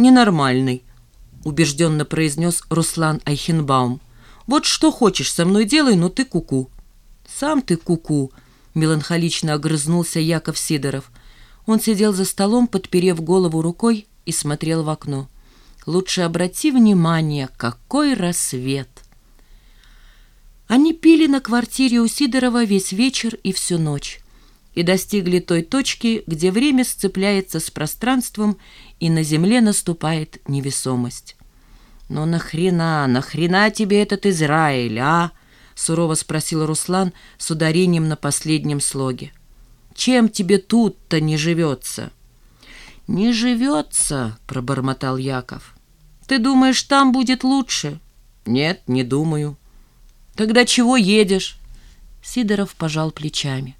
ненормальный», — убежденно произнес Руслан Айхенбаум. «Вот что хочешь со мной делай, но ты куку». -ку. «Сам ты куку», -ку», — меланхолично огрызнулся Яков Сидоров. Он сидел за столом, подперев голову рукой, и смотрел в окно. «Лучше обрати внимание, какой рассвет!» Они пили на квартире у Сидорова весь вечер и всю ночь и достигли той точки, где время сцепляется с пространством и на земле наступает невесомость. «Ну нахрена, нахрена тебе этот Израиль, а?» — сурово спросил Руслан с ударением на последнем слоге. «Чем тебе тут-то не живется?» «Не живется», — пробормотал Яков. «Ты думаешь, там будет лучше?» «Нет, не думаю». «Тогда чего едешь?» Сидоров пожал плечами.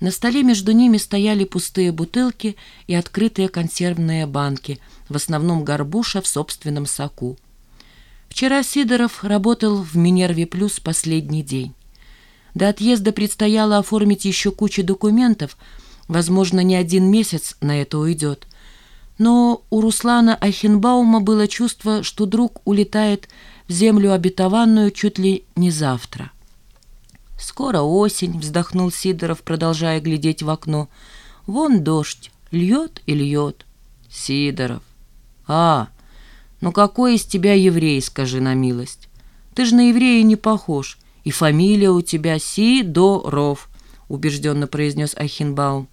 На столе между ними стояли пустые бутылки и открытые консервные банки, в основном горбуша в собственном соку. Вчера Сидоров работал в «Минерве Плюс» последний день. До отъезда предстояло оформить еще кучу документов, возможно, не один месяц на это уйдет. Но у Руслана Айхенбаума было чувство, что друг улетает в землю обетованную чуть ли не завтра. «Скоро осень», — вздохнул Сидоров, продолжая глядеть в окно. «Вон дождь, льет и льет». «Сидоров». «А, ну какой из тебя еврей, скажи на милость? Ты же на еврея не похож, и фамилия у тебя Сидоров», — убежденно произнес Ахинбаум.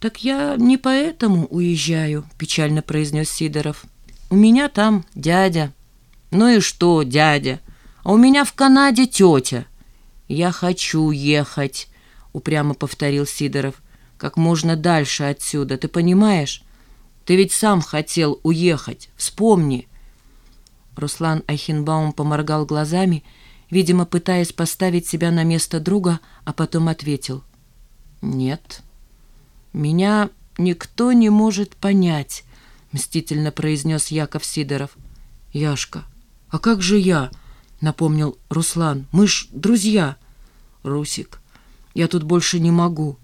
«Так я не поэтому уезжаю», — печально произнес Сидоров. «У меня там дядя». «Ну и что, дядя? А у меня в Канаде тетя». «Я хочу ехать», — упрямо повторил Сидоров. «Как можно дальше отсюда, ты понимаешь? Ты ведь сам хотел уехать, вспомни». Руслан Айхенбаум поморгал глазами, видимо, пытаясь поставить себя на место друга, а потом ответил. «Нет, меня никто не может понять», — мстительно произнес Яков Сидоров. «Яшка, а как же я?» — напомнил Руслан. «Мы ж друзья». «Русик, я тут больше не могу.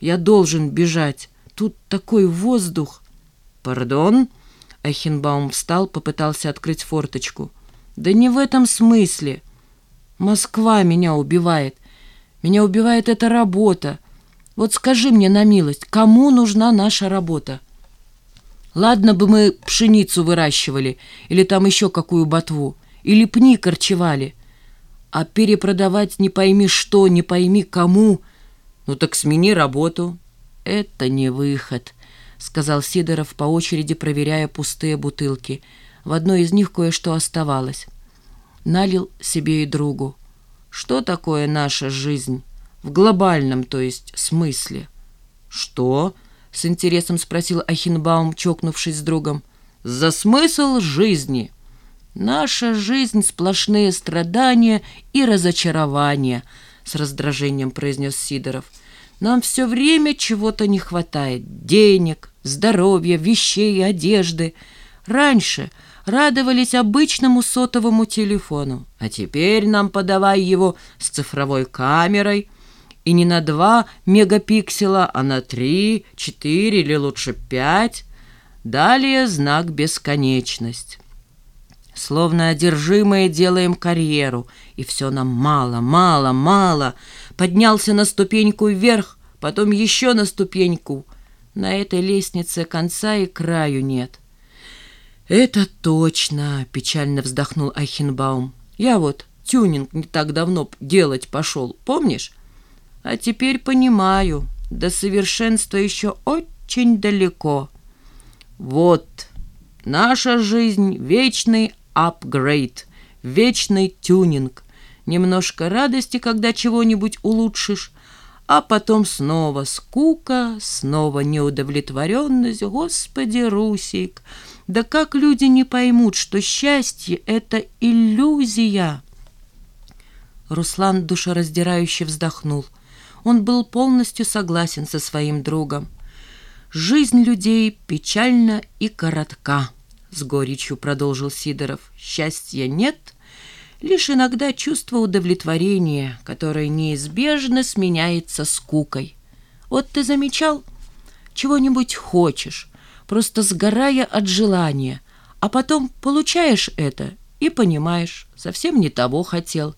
Я должен бежать. Тут такой воздух». «Пардон?» — Эхенбаум встал, попытался открыть форточку. «Да не в этом смысле. Москва меня убивает. Меня убивает эта работа. Вот скажи мне на милость, кому нужна наша работа?» Ладно бы мы пшеницу выращивали или там еще какую ботву или пни корчевали. А перепродавать не пойми что, не пойми кому. Ну так смени работу. Это не выход, сказал Сидоров по очереди, проверяя пустые бутылки. В одной из них кое-что оставалось. Налил себе и другу. Что такое наша жизнь? В глобальном, то есть, смысле. Что? С интересом спросил Ахинбаум, чокнувшись с другом. За смысл жизни. «Наша жизнь — сплошные страдания и разочарования», — с раздражением произнес Сидоров. «Нам все время чего-то не хватает. Денег, здоровья, вещей, одежды. Раньше радовались обычному сотовому телефону, а теперь нам подавай его с цифровой камерой, и не на два мегапикселя, а на три, четыре или лучше пять. Далее знак «бесконечность». Словно одержимые делаем карьеру, и все нам мало, мало, мало. Поднялся на ступеньку вверх, потом еще на ступеньку. На этой лестнице конца и краю нет. «Это точно!» — печально вздохнул Айхенбаум. «Я вот тюнинг не так давно делать пошел, помнишь? А теперь понимаю, до совершенства еще очень далеко. Вот, наша жизнь — вечный апгрейд, вечный тюнинг, немножко радости, когда чего-нибудь улучшишь, а потом снова скука, снова неудовлетворенность. Господи, Русик, да как люди не поймут, что счастье — это иллюзия? Руслан душераздирающе вздохнул. Он был полностью согласен со своим другом. Жизнь людей печальна и коротка с горечью продолжил Сидоров. Счастья нет, лишь иногда чувство удовлетворения, которое неизбежно сменяется скукой. Вот ты замечал, чего-нибудь хочешь, просто сгорая от желания, а потом получаешь это и понимаешь, совсем не того хотел.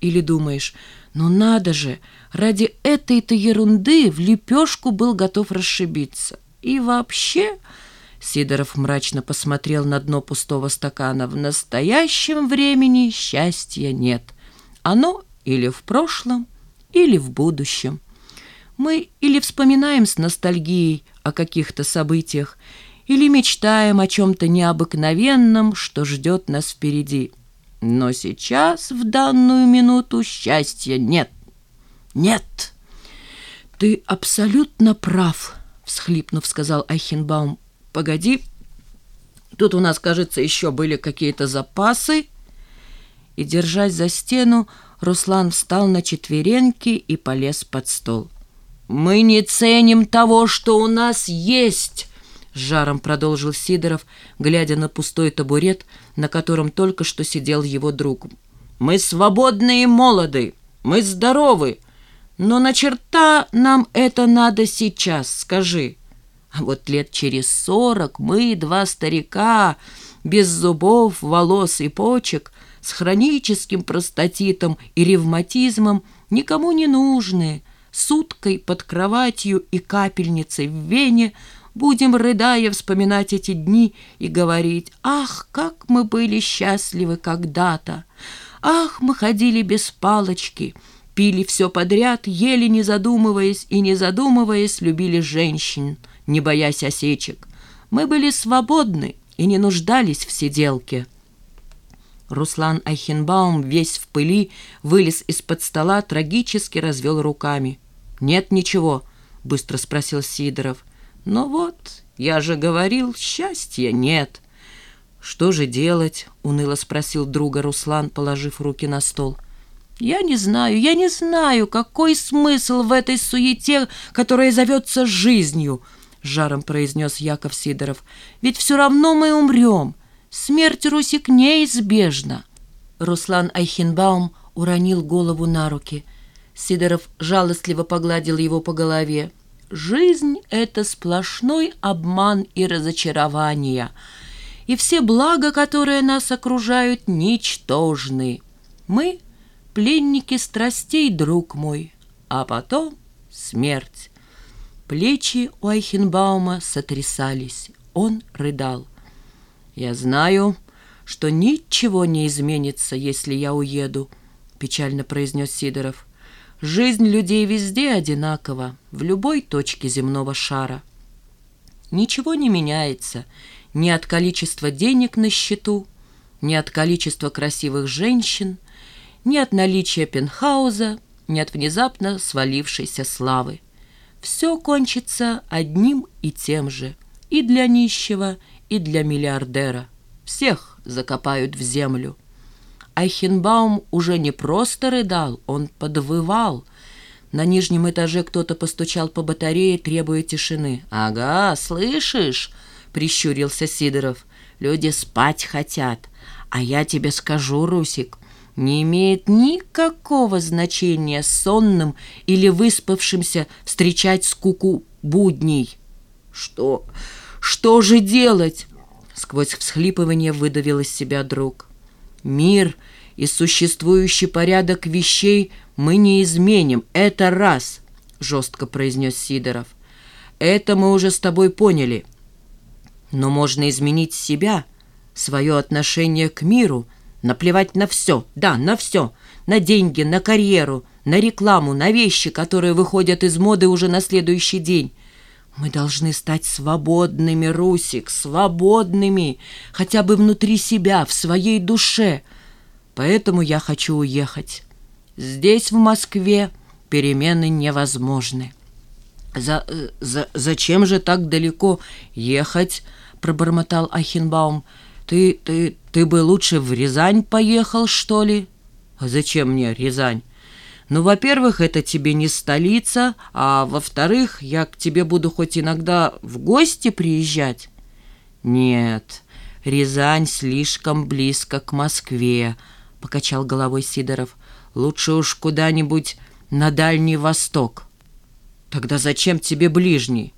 Или думаешь, ну надо же, ради этой-то ерунды в лепешку был готов расшибиться. И вообще... Сидоров мрачно посмотрел на дно пустого стакана. В настоящем времени счастья нет. Оно или в прошлом, или в будущем. Мы или вспоминаем с ностальгией о каких-то событиях, или мечтаем о чем-то необыкновенном, что ждет нас впереди. Но сейчас, в данную минуту, счастья нет. Нет! Ты абсолютно прав, всхлипнув, сказал Айхенбаум. Погоди, тут у нас, кажется, еще были какие-то запасы. И, держась за стену, Руслан встал на четвереньки и полез под стол. «Мы не ценим того, что у нас есть!» — жаром продолжил Сидоров, глядя на пустой табурет, на котором только что сидел его друг. «Мы свободны и молоды, мы здоровы, но на черта нам это надо сейчас, скажи. А вот лет через сорок мы, два старика, без зубов, волос и почек, с хроническим простатитом и ревматизмом, никому не нужные, с уткой под кроватью и капельницей в вене, будем, рыдая, вспоминать эти дни и говорить «Ах, как мы были счастливы когда-то! Ах, мы ходили без палочки!» Пили все подряд, ели не задумываясь и не задумываясь, любили женщин, не боясь осечек. Мы были свободны и не нуждались в сиделке. Руслан Айхенбаум, весь в пыли, вылез из-под стола, трагически развел руками. «Нет ничего», — быстро спросил Сидоров. «Ну вот, я же говорил, счастья нет». «Что же делать?» — уныло спросил друга Руслан, положив руки на стол. «Я не знаю, я не знаю, какой смысл в этой суете, которая зовется жизнью», — жаром произнес Яков Сидоров. «Ведь все равно мы умрем. Смерть Русик неизбежна». Руслан Айхенбаум уронил голову на руки. Сидоров жалостливо погладил его по голове. «Жизнь — это сплошной обман и разочарование, и все блага, которые нас окружают, ничтожны. Мы — пленники страстей, друг мой, а потом смерть. Плечи у Айхенбаума сотрясались, он рыдал. «Я знаю, что ничего не изменится, если я уеду», — печально произнес Сидоров. «Жизнь людей везде одинакова, в любой точке земного шара. Ничего не меняется ни от количества денег на счету, ни от количества красивых женщин, ни от наличия пентхауза, ни от внезапно свалившейся славы. Все кончится одним и тем же, и для нищего, и для миллиардера. Всех закопают в землю. Айхенбаум уже не просто рыдал, он подвывал. На нижнем этаже кто-то постучал по батарее, требуя тишины. «Ага, слышишь?» — прищурился Сидоров. «Люди спать хотят. А я тебе скажу, Русик, не имеет никакого значения сонным или выспавшимся встречать скуку будней. «Что? Что же делать?» Сквозь всхлипывание выдавил из себя друг. «Мир и существующий порядок вещей мы не изменим, это раз», — жестко произнес Сидоров. «Это мы уже с тобой поняли. Но можно изменить себя, свое отношение к миру, Наплевать на все, да, на все. На деньги, на карьеру, на рекламу, на вещи, которые выходят из моды уже на следующий день. Мы должны стать свободными, Русик, свободными, хотя бы внутри себя, в своей душе. Поэтому я хочу уехать. Здесь, в Москве, перемены невозможны. За, э, за, «Зачем же так далеко ехать?» — пробормотал Ахенбаум. Ты, ты, ты бы лучше в Рязань поехал, что ли? А зачем мне Рязань? Ну, во-первых, это тебе не столица, а во-вторых, я к тебе буду хоть иногда в гости приезжать. Нет, Рязань слишком близко к Москве, покачал головой Сидоров. Лучше уж куда-нибудь на Дальний Восток. Тогда зачем тебе ближний?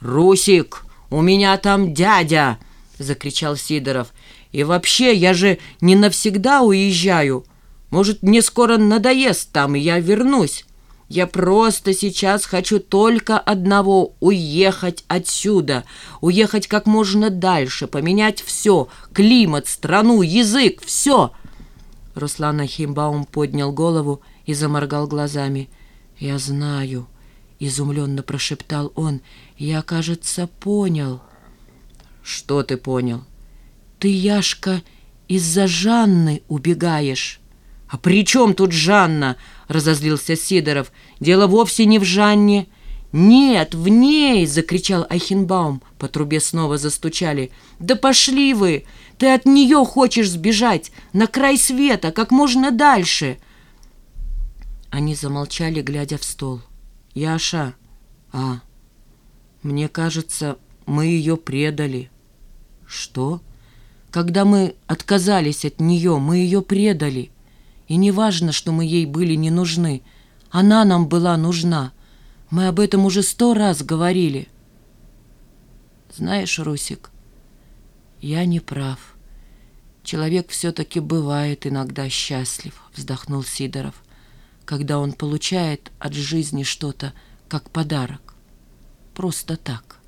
Русик, «У меня там дядя!» — закричал Сидоров. «И вообще, я же не навсегда уезжаю. Может, мне скоро надоест там, и я вернусь. Я просто сейчас хочу только одного — уехать отсюда, уехать как можно дальше, поменять все — климат, страну, язык, все!» Руслан Ахимбаум поднял голову и заморгал глазами. «Я знаю», — изумленно прошептал он, — «я, кажется, понял». «Что ты понял?» «Ты, Яшка, из-за Жанны убегаешь». «А при чем тут Жанна?» — разозлился Сидоров. «Дело вовсе не в Жанне». «Нет, в ней!» — закричал Айхенбаум. По трубе снова застучали. «Да пошли вы! Ты от нее хочешь сбежать! На край света, как можно дальше!» Они замолчали, глядя в стол. «Яша, а, мне кажется, мы ее предали». «Что?» «Когда мы отказались от нее, мы ее предали». И не важно, что мы ей были не нужны. Она нам была нужна. Мы об этом уже сто раз говорили. Знаешь, Русик, я не прав. Человек все-таки бывает иногда счастлив, вздохнул Сидоров, когда он получает от жизни что-то, как подарок. Просто так.